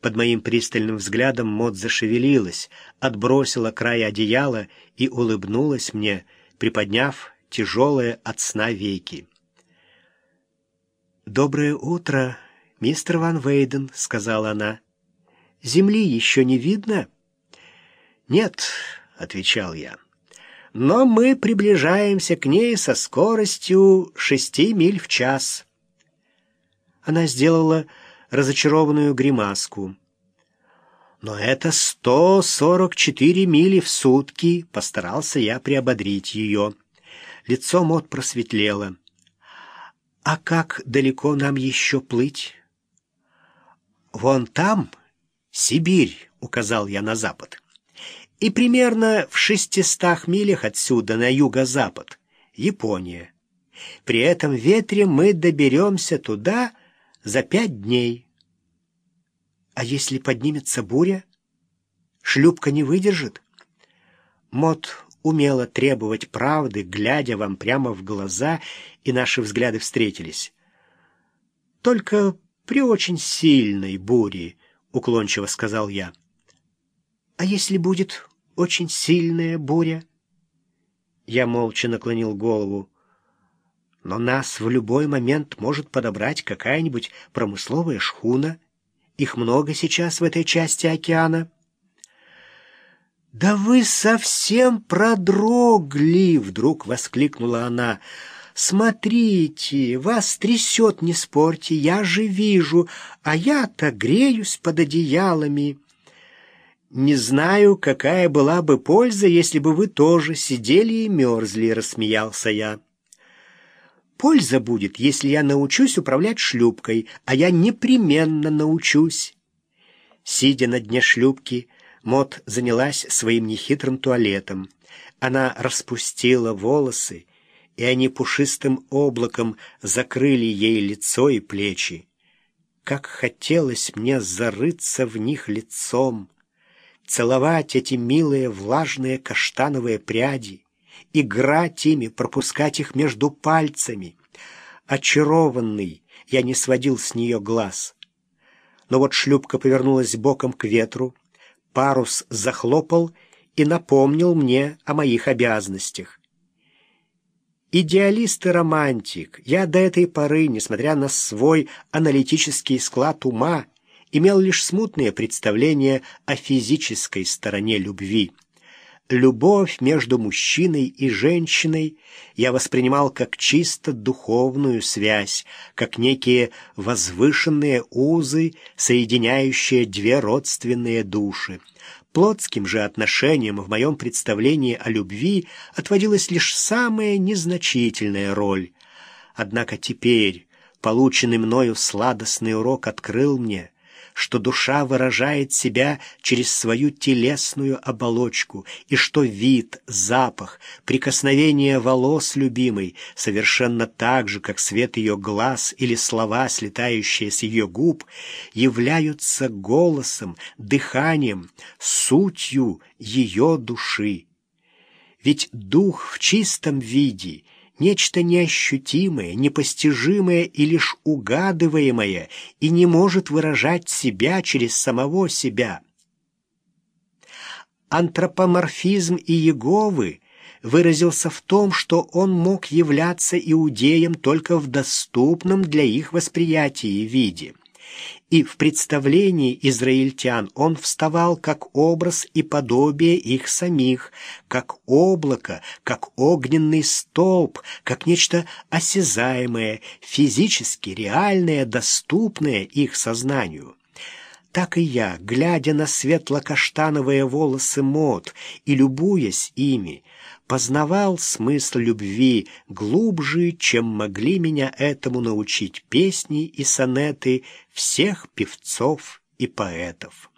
Под моим пристальным взглядом Мот зашевелилась, отбросила край одеяла и улыбнулась мне, приподняв тяжелые от сна веки. «Доброе утро, мистер Ван Вейден», — сказала она. «Земли еще не видно?» «Нет», — отвечал я, — «но мы приближаемся к ней со скоростью шести миль в час». Она сделала разочарованную гримаску. «Но это сто сорок четыре мили в сутки», — постарался я приободрить ее. Лицо Мот просветлело. «А как далеко нам еще плыть?» «Вон там Сибирь», — указал я на запад. «И примерно в шестистах милях отсюда, на юго-запад, Япония. При этом ветре мы доберемся туда за пять дней». А если поднимется буря? Шлюпка не выдержит? Мот умела требовать правды, глядя вам прямо в глаза, и наши взгляды встретились. «Только при очень сильной буре», — уклончиво сказал я. «А если будет очень сильная буря?» Я молча наклонил голову. «Но нас в любой момент может подобрать какая-нибудь промысловая шхуна». Их много сейчас в этой части океана. «Да вы совсем продрогли!» — вдруг воскликнула она. «Смотрите, вас трясет, не спорьте, я же вижу, а я-то греюсь под одеялами». «Не знаю, какая была бы польза, если бы вы тоже сидели и мерзли», — рассмеялся я. Польза будет, если я научусь управлять шлюпкой, а я непременно научусь. Сидя на дне шлюпки, Мот занялась своим нехитрым туалетом. Она распустила волосы, и они пушистым облаком закрыли ей лицо и плечи. Как хотелось мне зарыться в них лицом, целовать эти милые влажные каштановые пряди, играть ими, пропускать их между пальцами. Очарованный, я не сводил с нее глаз. Но вот шлюпка повернулась боком к ветру, парус захлопал и напомнил мне о моих обязанностях. Идеалист и романтик, я до этой поры, несмотря на свой аналитический склад ума, имел лишь смутные представления о физической стороне любви. Любовь между мужчиной и женщиной я воспринимал как чисто духовную связь, как некие возвышенные узы, соединяющие две родственные души. Плотским же отношениям в моем представлении о любви отводилась лишь самая незначительная роль. Однако теперь полученный мною сладостный урок открыл мне — что душа выражает себя через свою телесную оболочку, и что вид, запах, прикосновение волос любимой совершенно так же, как свет ее глаз или слова, слетающие с ее губ, являются голосом, дыханием, сутью ее души. Ведь дух в чистом виде — нечто неощутимое, непостижимое и лишь угадываемое, и не может выражать себя через самого себя. Антропоморфизм Иеговы выразился в том, что он мог являться иудеям только в доступном для их восприятии виде и в представлении израильтян он вставал как образ и подобие их самих, как облако, как огненный столб, как нечто осязаемое, физически реальное, доступное их сознанию. Так и я, глядя на светло-каштановые волосы мод и любуясь ими, познавал смысл любви глубже, чем могли меня этому научить песни и сонеты всех певцов и поэтов.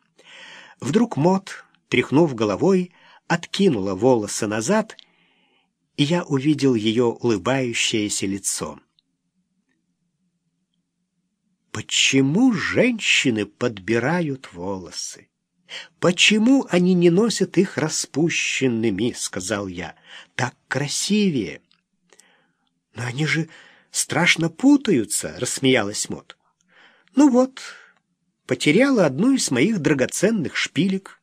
Вдруг Мот, тряхнув головой, откинула волосы назад, и я увидел ее улыбающееся лицо. Почему женщины подбирают волосы? «Почему они не носят их распущенными?» — сказал я. «Так красивее». «Но они же страшно путаются», — рассмеялась Мот. «Ну вот, потеряла одну из моих драгоценных шпилек.